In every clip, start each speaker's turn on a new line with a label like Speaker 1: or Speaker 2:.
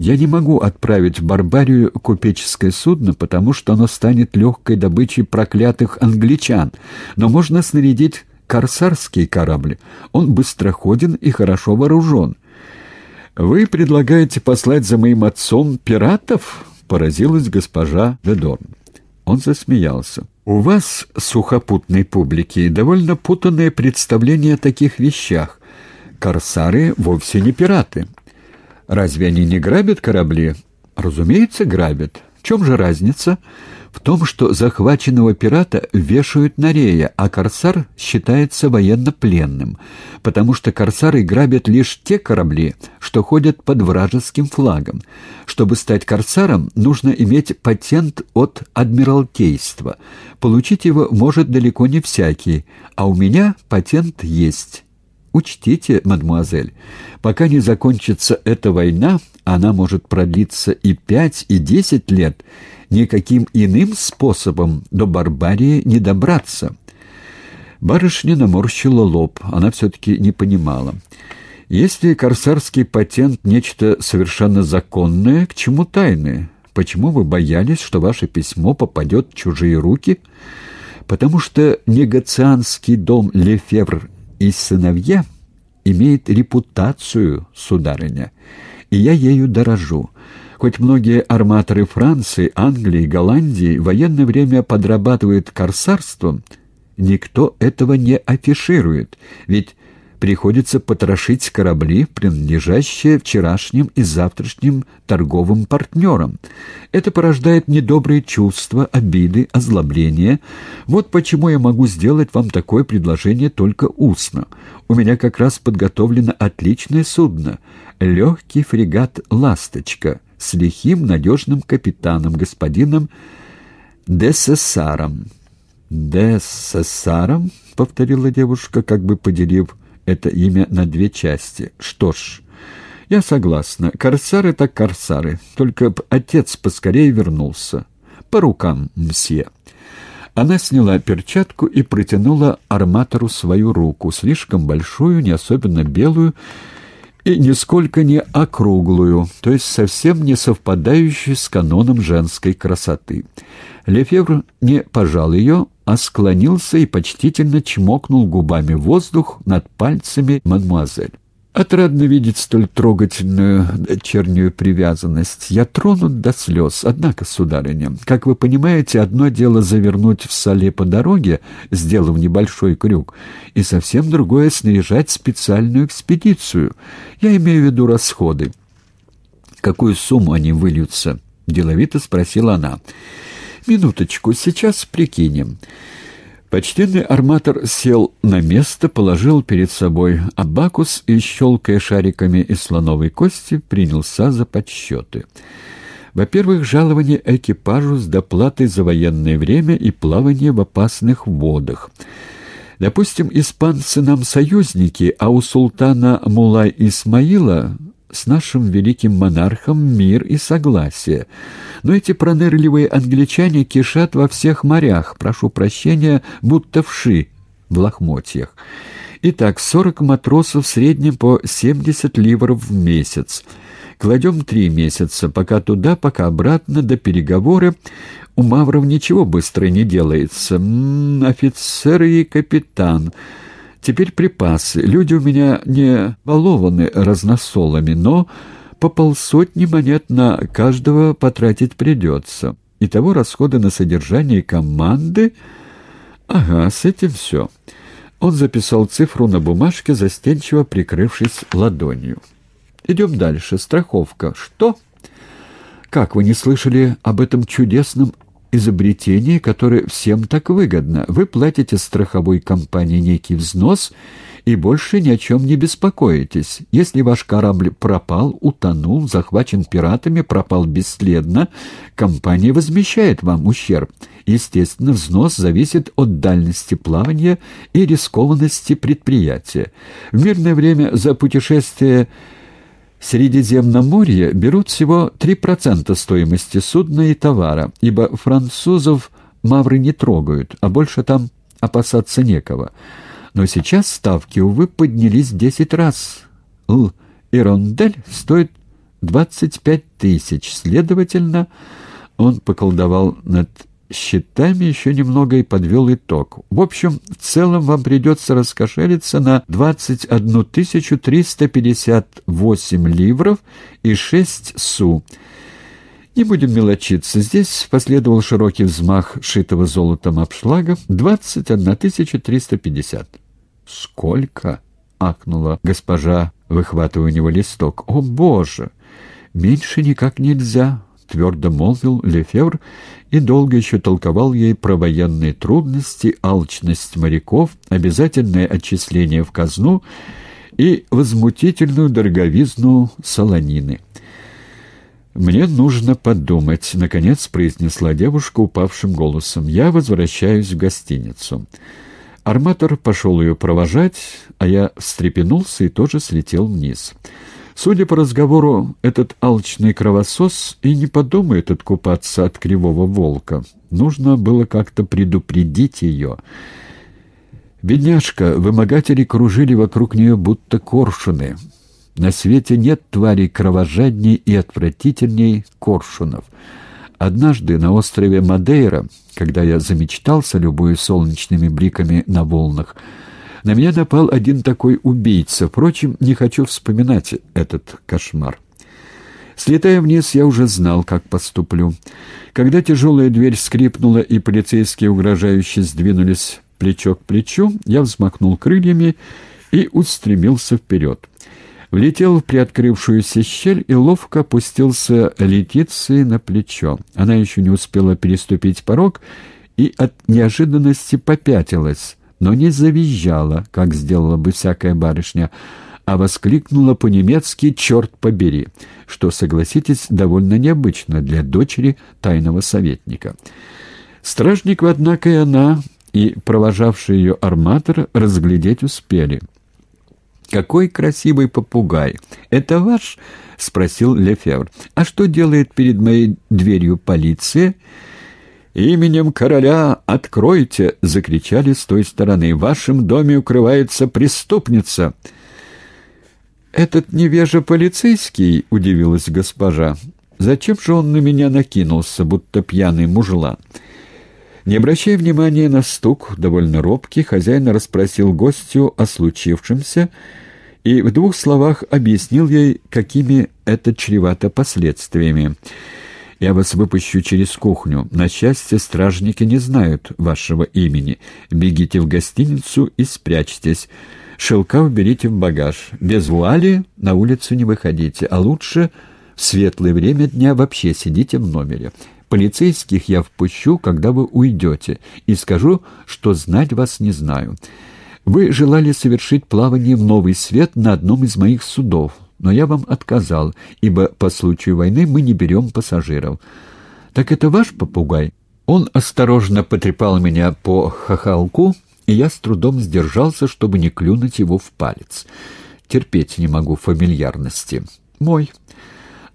Speaker 1: Я не могу отправить в Барбарию купеческое судно, потому что оно станет легкой добычей проклятых англичан, но можно снарядить корсарский корабль. Он быстроходен и хорошо вооружен. «Вы предлагаете послать за моим отцом пиратов?» — поразилась госпожа Ведорн. Он засмеялся. «У вас, сухопутной публики, довольно путанное представление о таких вещах. Корсары вовсе не пираты. Разве они не грабят корабли? Разумеется, грабят. В чем же разница? В том, что захваченного пирата вешают на рея, а корсар считается военнопленным, потому что корсары грабят лишь те корабли, что ходят под вражеским флагом. Чтобы стать корсаром, нужно иметь патент от Адмиралтейства. Получить его может далеко не всякий, а у меня патент есть». Учтите, мадмуазель, пока не закончится эта война, она может продлиться и пять, и десять лет, никаким иным способом до Барбарии не добраться. Барышня наморщила лоб, она все-таки не понимала. Если корсарский патент — нечто совершенно законное, к чему тайны? Почему вы боялись, что ваше письмо попадет в чужие руки? Потому что негацианский дом Лефевр и сыновья имеет репутацию, сударыня, и я ею дорожу. Хоть многие арматоры Франции, Англии, Голландии в военное время подрабатывают корсарством, никто этого не афиширует, ведь приходится потрошить корабли, принадлежащие вчерашним и завтрашним торговым партнерам. Это порождает недобрые чувства, обиды, озлобления. Вот почему я могу сделать вам такое предложение только устно. У меня как раз подготовлено отличное судно — легкий фрегат «Ласточка» с лихим надежным капитаном, господином Десессаром. «Десессаром?» — повторила девушка, как бы поделив это имя на две части. Что ж, я согласна. Корсары так корсары. Только б отец поскорее вернулся. По рукам, мсье. Она сняла перчатку и протянула арматору свою руку, слишком большую, не особенно белую, и нисколько не округлую, то есть совсем не совпадающую с каноном женской красоты. Лефевр не пожал ее, а склонился и почтительно чмокнул губами воздух над пальцами мадемуазель. Отрадно видеть столь трогательную дочернюю привязанность. Я тронут до слез. Однако, сударыня, как вы понимаете, одно дело завернуть в соле по дороге, сделав небольшой крюк, и совсем другое — снаряжать специальную экспедицию. Я имею в виду расходы. «Какую сумму они выльются?» — деловито спросила она. «Минуточку, сейчас прикинем». Почтенный арматор сел на место, положил перед собой абакус и, щелкая шариками из слоновой кости, принялся за подсчеты. Во-первых, жалование экипажу с доплатой за военное время и плавание в опасных водах. Допустим, испанцы нам союзники, а у султана Мулай Исмаила с нашим великим монархом мир и согласие. Но эти пронырливые англичане кишат во всех морях, прошу прощения, будто вши в лохмотьях. Итак, сорок матросов в среднем по семьдесят ливров в месяц. Кладем три месяца, пока туда, пока обратно, до переговоры. У мавров ничего быстро не делается. М -м, офицеры и капитан... Теперь припасы. Люди у меня не балованы разносолами, но по полсотни монет на каждого потратить придется. Итого расходы на содержание команды... Ага, с этим все. Он записал цифру на бумажке, застенчиво прикрывшись ладонью. Идем дальше. Страховка. Что? Как, вы не слышали об этом чудесном изобретение, которое всем так выгодно. Вы платите страховой компании некий взнос и больше ни о чем не беспокоитесь. Если ваш корабль пропал, утонул, захвачен пиратами, пропал бесследно, компания возмещает вам ущерб. Естественно, взнос зависит от дальности плавания и рискованности предприятия. В мирное время за путешествие Средиземноморье берут всего 3% стоимости судна и товара, ибо французов мавры не трогают, а больше там опасаться некого. Но сейчас ставки, увы, поднялись 10 раз. Л. Ирондель стоит двадцать пять тысяч. Следовательно, он поколдовал над счетами еще немного и подвел итог. В общем, в целом вам придется раскошелиться на 21 358 ливров и 6 су. Не будем мелочиться. Здесь последовал широкий взмах шитого золотом обшлага. 21 350. «Сколько?» — ахнула госпожа, выхватывая у него листок. «О, Боже! Меньше никак нельзя!» — твердо молвил Лефевр и долго еще толковал ей про военные трудности, алчность моряков, обязательное отчисление в казну и возмутительную дороговизну солонины. «Мне нужно подумать», — наконец произнесла девушка упавшим голосом. «Я возвращаюсь в гостиницу». Арматор пошел ее провожать, а я встрепенулся и тоже слетел вниз. Судя по разговору, этот алчный кровосос и не подумает откупаться от кривого волка. Нужно было как-то предупредить ее. Бедняжка, вымогатели кружили вокруг нее будто коршуны. На свете нет тварей кровожадней и отвратительней коршунов. Однажды на острове Мадейра, когда я замечтался, любую солнечными бликами на волнах, на меня напал один такой убийца. Впрочем, не хочу вспоминать этот кошмар. Слетая вниз, я уже знал, как поступлю. Когда тяжелая дверь скрипнула и полицейские угрожающе сдвинулись плечо к плечу, я взмахнул крыльями и устремился вперед. Влетел в приоткрывшуюся щель и ловко опустился Летиции на плечо. Она еще не успела переступить порог и от неожиданности попятилась но не завизжала, как сделала бы всякая барышня, а воскликнула по-немецки «черт побери», что, согласитесь, довольно необычно для дочери тайного советника. Стражник, однако, и она, и провожавший ее арматор разглядеть успели. «Какой красивый попугай! Это ваш?» — спросил Лефевр. «А что делает перед моей дверью полиция?» «Именем короля откройте!» — закричали с той стороны. «В вашем доме укрывается преступница!» «Этот невежа полицейский?» — удивилась госпожа. «Зачем же он на меня накинулся, будто пьяный мужлан?» Не обращая внимания на стук, довольно робкий, хозяин расспросил гостю о случившемся и в двух словах объяснил ей, какими это чревато последствиями. Я вас выпущу через кухню. На счастье, стражники не знают вашего имени. Бегите в гостиницу и спрячьтесь. Шелка уберите в багаж. Без вуали на улицу не выходите, а лучше в светлое время дня вообще сидите в номере. Полицейских я впущу, когда вы уйдете, и скажу, что знать вас не знаю. Вы желали совершить плавание в новый свет на одном из моих судов но я вам отказал, ибо по случаю войны мы не берем пассажиров. Так это ваш попугай? Он осторожно потрепал меня по хохолку, и я с трудом сдержался, чтобы не клюнуть его в палец. Терпеть не могу фамильярности. Мой.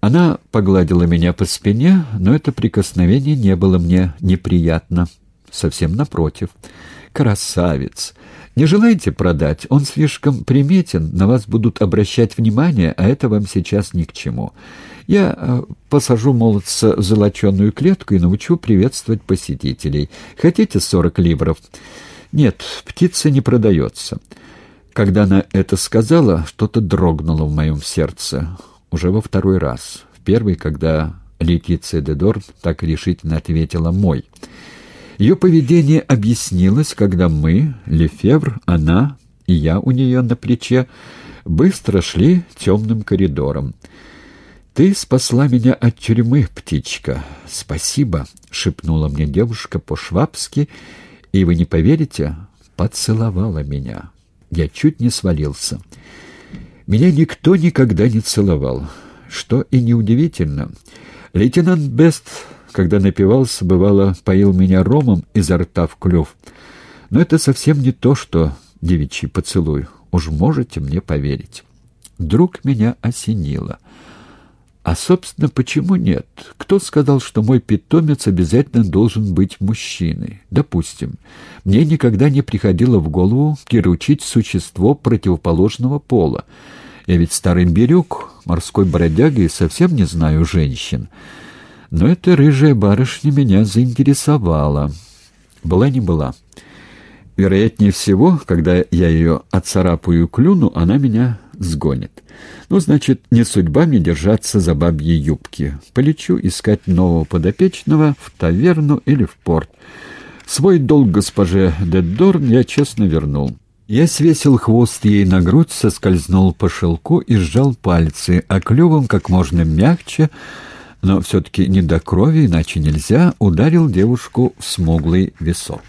Speaker 1: Она погладила меня по спине, но это прикосновение не было мне неприятно. Совсем напротив. Красавец! Не желаете продать? Он слишком приметен, на вас будут обращать внимание, а это вам сейчас ни к чему. Я э, посажу молодца в золоченую клетку и научу приветствовать посетителей. Хотите сорок ливров? Нет, птица не продается. Когда она это сказала, что-то дрогнуло в моем сердце. Уже во второй раз. В первый, когда Летиция Дедор так решительно ответила «мой». Ее поведение объяснилось, когда мы, Лефевр, она и я у нее на плече, быстро шли темным коридором. «Ты спасла меня от тюрьмы, птичка. Спасибо», — шепнула мне девушка по-швабски, и, вы не поверите, поцеловала меня. Я чуть не свалился. Меня никто никогда не целовал, что и неудивительно. Лейтенант Бест когда напивался, бывало, поил меня ромом изо рта в клюв. Но это совсем не то, что девичий поцелуй. Уж можете мне поверить. Вдруг меня осенило. А, собственно, почему нет? Кто сказал, что мой питомец обязательно должен быть мужчиной? Допустим. Мне никогда не приходило в голову приручить существо противоположного пола. Я ведь старый берег, морской бродяга и совсем не знаю женщин. Но эта рыжая барышня меня заинтересовала. Была не была. Вероятнее всего, когда я ее отцарапаю клюну, она меня сгонит. Ну, значит, не судьба мне держаться за бабьи юбки. Полечу искать нового подопечного в таверну или в порт. Свой долг госпоже Деддорн я честно вернул. Я свесил хвост ей на грудь, соскользнул по шелку и сжал пальцы, а клювом как можно мягче, но все-таки не до крови, иначе нельзя, ударил девушку в смуглый висок.